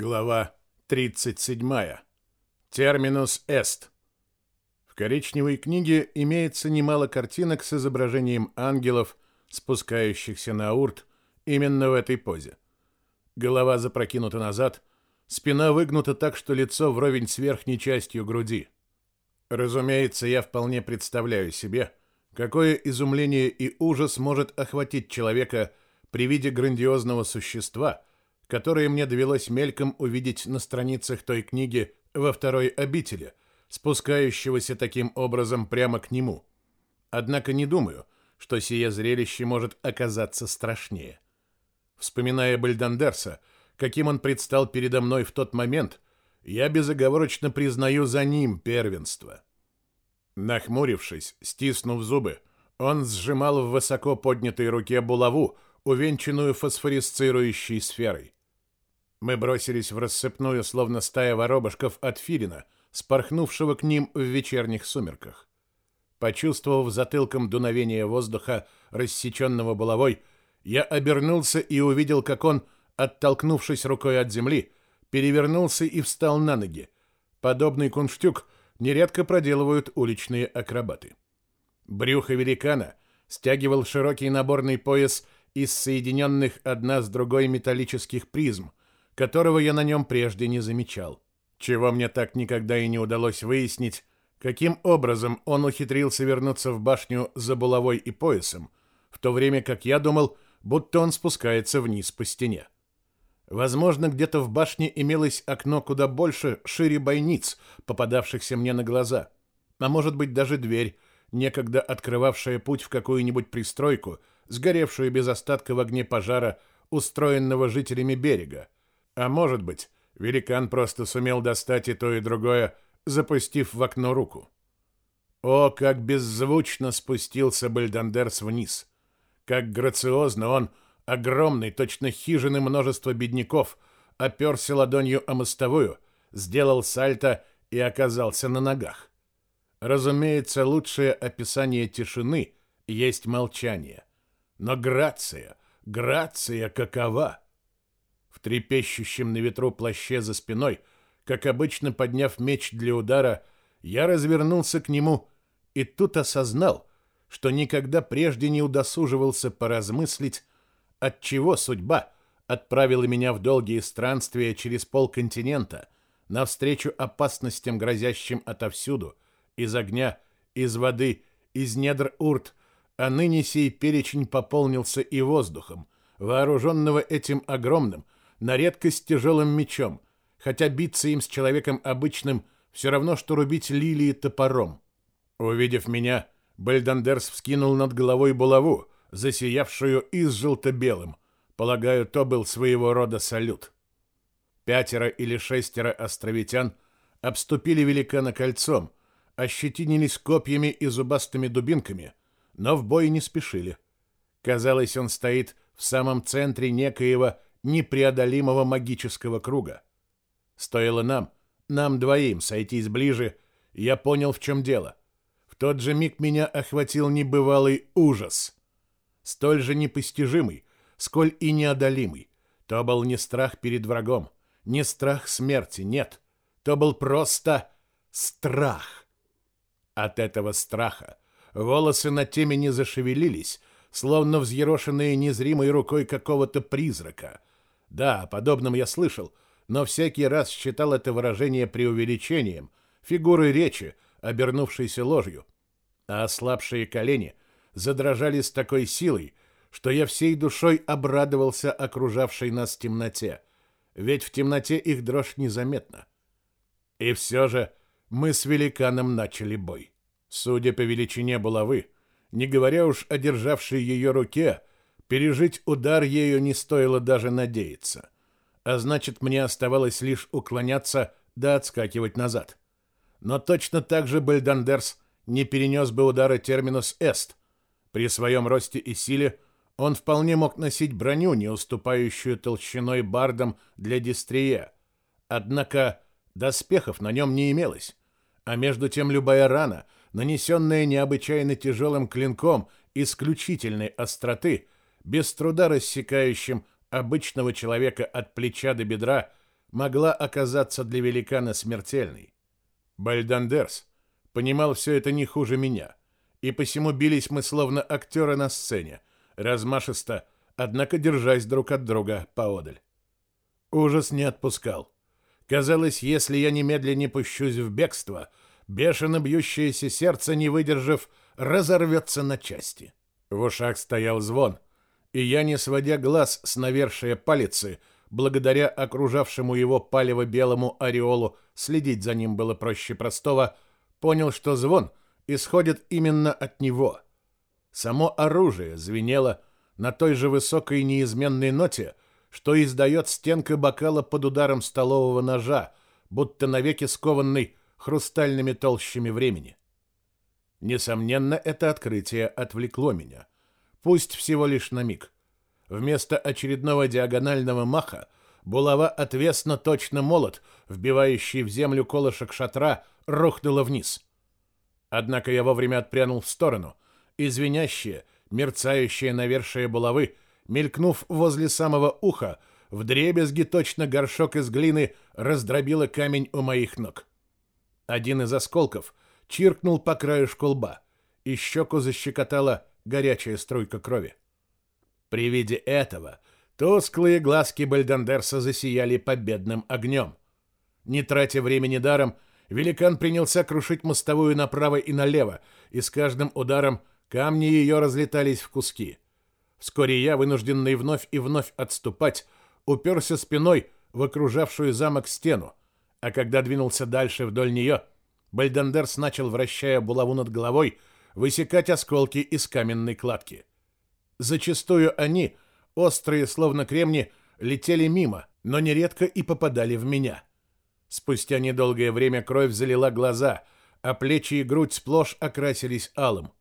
Глава 37. Терминус эст. В коричневой книге имеется немало картинок с изображением ангелов, спускающихся на урт именно в этой позе. Голова запрокинута назад, спина выгнута так, что лицо вровень с верхней частью груди. Разумеется, я вполне представляю себе, какое изумление и ужас может охватить человека при виде грандиозного существа – которые мне довелось мельком увидеть на страницах той книги во второй обители, спускающегося таким образом прямо к нему. Однако не думаю, что сие зрелище может оказаться страшнее. Вспоминая Бальдандерса, каким он предстал передо мной в тот момент, я безоговорочно признаю за ним первенство. Нахмурившись, стиснув зубы, он сжимал в высоко поднятой руке булаву, увенчанную фосфорисцирующей сферой. Мы бросились в рассыпную, словно стая воробушков от Филина, спорхнувшего к ним в вечерних сумерках. Почувствовав затылком дуновение воздуха, рассеченного булавой, я обернулся и увидел, как он, оттолкнувшись рукой от земли, перевернулся и встал на ноги. Подобный кунштюк нередко проделывают уличные акробаты. Брюхо великана стягивал широкий наборный пояс из соединенных одна с другой металлических призм, которого я на нем прежде не замечал. Чего мне так никогда и не удалось выяснить, каким образом он ухитрился вернуться в башню за булавой и поясом, в то время как я думал, будто он спускается вниз по стене. Возможно, где-то в башне имелось окно куда больше, шире бойниц, попадавшихся мне на глаза. А может быть, даже дверь, некогда открывавшая путь в какую-нибудь пристройку, сгоревшую без остатка в огне пожара, устроенного жителями берега. А может быть, великан просто сумел достать и то, и другое, запустив в окно руку. О, как беззвучно спустился Бальдандерс вниз! Как грациозно он, огромный, точно хижины множество бедняков, оперся ладонью о мостовую, сделал сальто и оказался на ногах. Разумеется, лучшее описание тишины есть молчание. Но грация, грация какова! В трепещущем на ветру плаще за спиной, как обычно подняв меч для удара, я развернулся к нему и тут осознал, что никогда прежде не удосуживался поразмыслить, от чего судьба отправила меня в долгие странствия через полконтинента, навстречу опасностям, грозящим отовсюду, из огня, из воды, из недр урт, а ныне сей перечень пополнился и воздухом, вооруженного этим огромным, на редкость тяжелым мечом, хотя биться им с человеком обычным все равно, что рубить лилии топором. Увидев меня, Бельдандерс вскинул над головой булаву, засиявшую и с желто-белым. Полагаю, то был своего рода салют. Пятеро или шестеро островитян обступили великана кольцом, ощетинились копьями и зубастыми дубинками, но в бой не спешили. Казалось, он стоит в самом центре некоего непреодолимого магического круга. Стоило нам, нам двоим, сойтись ближе, я понял, в чем дело. В тот же миг меня охватил небывалый ужас. Столь же непостижимый, сколь и неодолимый. То был не страх перед врагом, не страх смерти, нет. То был просто страх. От этого страха волосы на темени зашевелились, словно взъерошенные незримой рукой какого-то призрака, да, о подобном я слышал, но всякий раз считал это выражение преувеличением, фигурой речи, обернувшейся ложью. А ослабшие колени задрожали с такой силой, что я всей душой обрадовался окружавшей нас темноте, ведь в темноте их дрожь незаметна. И все же мы с великаном начали бой. Судя по величине булавы, не говоря уж о державшей ее руке, Пережить удар ею не стоило даже надеяться. А значит, мне оставалось лишь уклоняться да отскакивать назад. Но точно так же Бельдандерс не перенес бы удара терминус эст. При своем росте и силе он вполне мог носить броню, не уступающую толщиной бардам для дистрия. Однако доспехов на нем не имелось. А между тем любая рана, нанесенная необычайно тяжелым клинком исключительной остроты – без труда рассекающим обычного человека от плеча до бедра, могла оказаться для великана смертельной. Бальдандерс понимал все это не хуже меня, и посему бились мы словно актеры на сцене, размашисто, однако держась друг от друга поодаль. Ужас не отпускал. Казалось, если я немедленно не пущусь в бегство, бешено бьющееся сердце, не выдержав, разорвется на части. В ушах стоял звон, и я, не сводя глаз с навершия палицы, благодаря окружавшему его палево-белому ореолу, следить за ним было проще простого, понял, что звон исходит именно от него. Само оружие звенело на той же высокой неизменной ноте, что издает стенка бокала под ударом столового ножа, будто навеки скованный хрустальными толщами времени. Несомненно, это открытие отвлекло меня. Пусть всего лишь на миг. Вместо очередного диагонального маха булава отвесно точно молот, вбивающий в землю колышек шатра, рухнула вниз. Однако я вовремя отпрянул в сторону, и звенящее, мерцающее навершие булавы, мелькнув возле самого уха, вдребезги точно горшок из глины раздробило камень у моих ног. Один из осколков чиркнул по краю школба, и щеку защекотала горячая струйка крови. При виде этого тусклые глазки Бальдандерса засияли победным огнем. Не тратя времени даром, великан принялся крушить мостовую направо и налево, и с каждым ударом камни ее разлетались в куски. Вскоре я, вынужденный вновь и вновь отступать, уперся спиной в окружавшую замок стену, а когда двинулся дальше вдоль нее, Бальдандерс начал, вращая булаву над головой, высекать осколки из каменной кладки. Зачастую они, острые словно кремни, летели мимо, но нередко и попадали в меня. Спустя недолгое время кровь залила глаза, а плечи и грудь сплошь окрасились алым.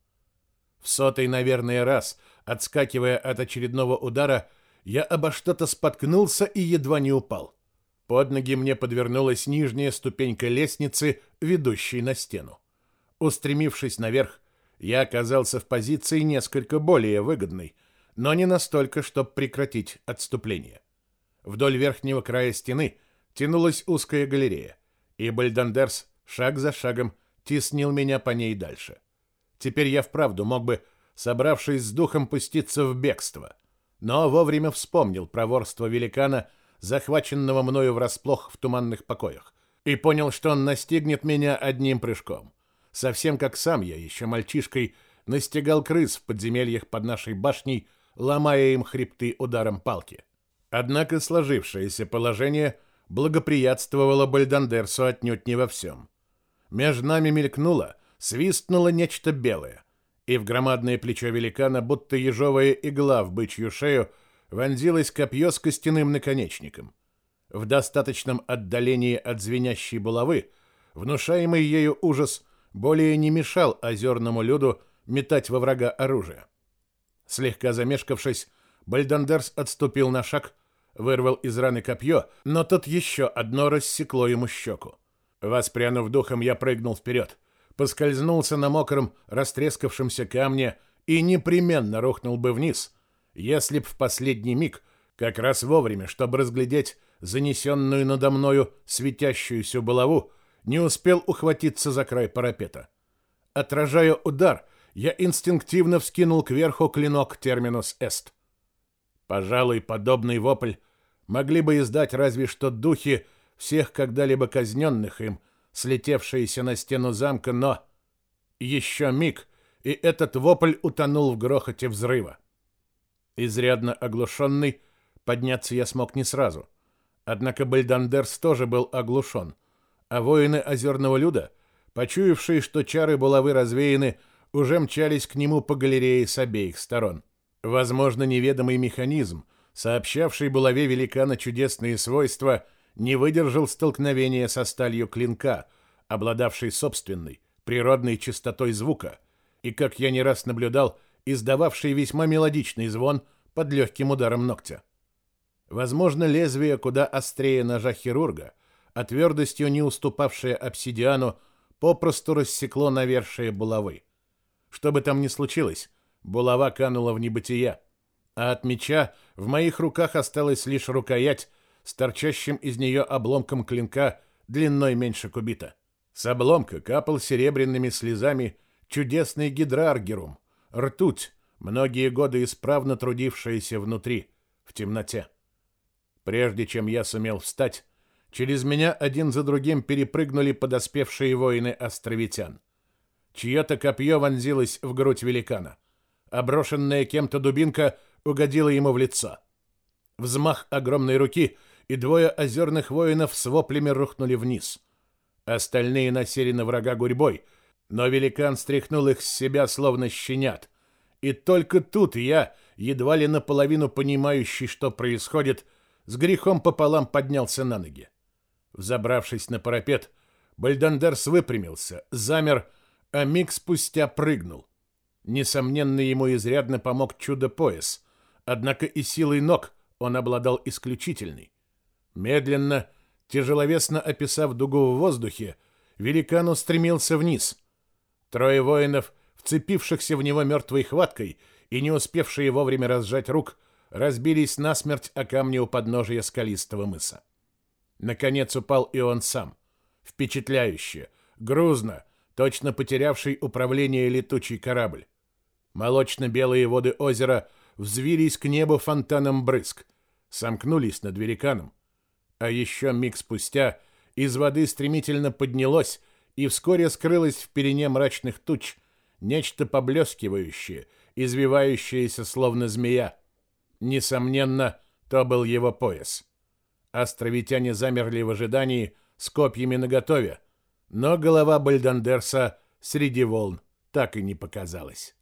В сотый, наверное, раз, отскакивая от очередного удара, я обо что-то споткнулся и едва не упал. Под ноги мне подвернулась нижняя ступенька лестницы, ведущей на стену. Устремившись наверх, я оказался в позиции несколько более выгодной, но не настолько, чтобы прекратить отступление. Вдоль верхнего края стены тянулась узкая галерея, и Бальдандерс шаг за шагом теснил меня по ней дальше. Теперь я вправду мог бы, собравшись с духом, пуститься в бегство, но вовремя вспомнил проворство великана, захваченного мною врасплох в туманных покоях, и понял, что он настигнет меня одним прыжком совсем как сам я, еще мальчишкой, настигал крыс в подземельях под нашей башней, ломая им хребты ударом палки. Однако сложившееся положение благоприятствовало Бальдандерсу отнюдь не во всем. Между нами мелькнуло, свистнуло нечто белое, и в громадное плечо великана, будто ежовая игла в бычью шею, вонзилось копье с костяным наконечником. В достаточном отдалении от звенящей булавы, внушаемый ею ужас более не мешал озерному люду метать во врага оружие. Слегка замешкавшись, Бальдандерс отступил на шаг, вырвал из раны копье, но тут еще одно рассекло ему щеку. Воспрянув духом, я прыгнул вперед, поскользнулся на мокром, растрескавшемся камне и непременно рухнул бы вниз, если б в последний миг, как раз вовремя, чтобы разглядеть занесенную надо мною светящуюся булаву, не успел ухватиться за край парапета. Отражая удар, я инстинктивно вскинул кверху клинок терминус эст. Пожалуй, подобный вопль могли бы издать разве что духи всех когда-либо казненных им, слетевшиеся на стену замка, но... Еще миг, и этот вопль утонул в грохоте взрыва. Изрядно оглушенный, подняться я смог не сразу. Однако Бальдандерс тоже был оглушен — а воины озерного люда, почуявшие, что чары булавы развеяны, уже мчались к нему по галерее с обеих сторон. Возможно, неведомый механизм, сообщавший булаве великана чудесные свойства, не выдержал столкновения со сталью клинка, обладавшей собственной, природной чистотой звука, и, как я не раз наблюдал, издававший весьма мелодичный звон под легким ударом ногтя. Возможно, лезвие куда острее ножа хирурга — а твердостью не уступавшее обсидиану, попросту рассекло навершие булавы. Что бы там ни случилось, булава канула в небытие, а от меча в моих руках осталась лишь рукоять с торчащим из нее обломком клинка длиной меньше кубита. С обломка капал серебряными слезами чудесный гидраргерум, ртуть, многие годы исправно трудившаяся внутри, в темноте. Прежде чем я сумел встать, через меня один за другим перепрыгнули подоспевшие воины островитян. Чье-то копье вонзилось в грудь великана. Оброшенная кем-то дубинка угодила ему в лицо. Взмах огромной руки, и двое озерных воинов с воплями рухнули вниз. Остальные насели на врага гурьбой, но великан стряхнул их с себя, словно щенят. И только тут я, едва ли наполовину понимающий, что происходит, — с грехом пополам поднялся на ноги. Взобравшись на парапет, Бальдандерс выпрямился, замер, а миг спустя прыгнул. Несомненно, ему изрядно помог чудо-пояс, однако и силой ног он обладал исключительной. Медленно, тяжеловесно описав дугу в воздухе, великан устремился вниз. Трое воинов, вцепившихся в него мертвой хваткой и не успевшие вовремя разжать рук, разбились насмерть о камни у подножия скалистого мыса. Наконец упал и он сам. Впечатляюще, грузно, точно потерявший управление летучий корабль. Молочно-белые воды озера взвились к небу фонтаном брызг, сомкнулись над великаном. А еще миг спустя из воды стремительно поднялось и вскоре скрылось в перене мрачных туч нечто поблескивающее, извивающееся словно змея. Несомненно, то был его пояс. Островитяне замерли в ожидании с копьями наготове, но голова Бальдандерса среди волн так и не показалась.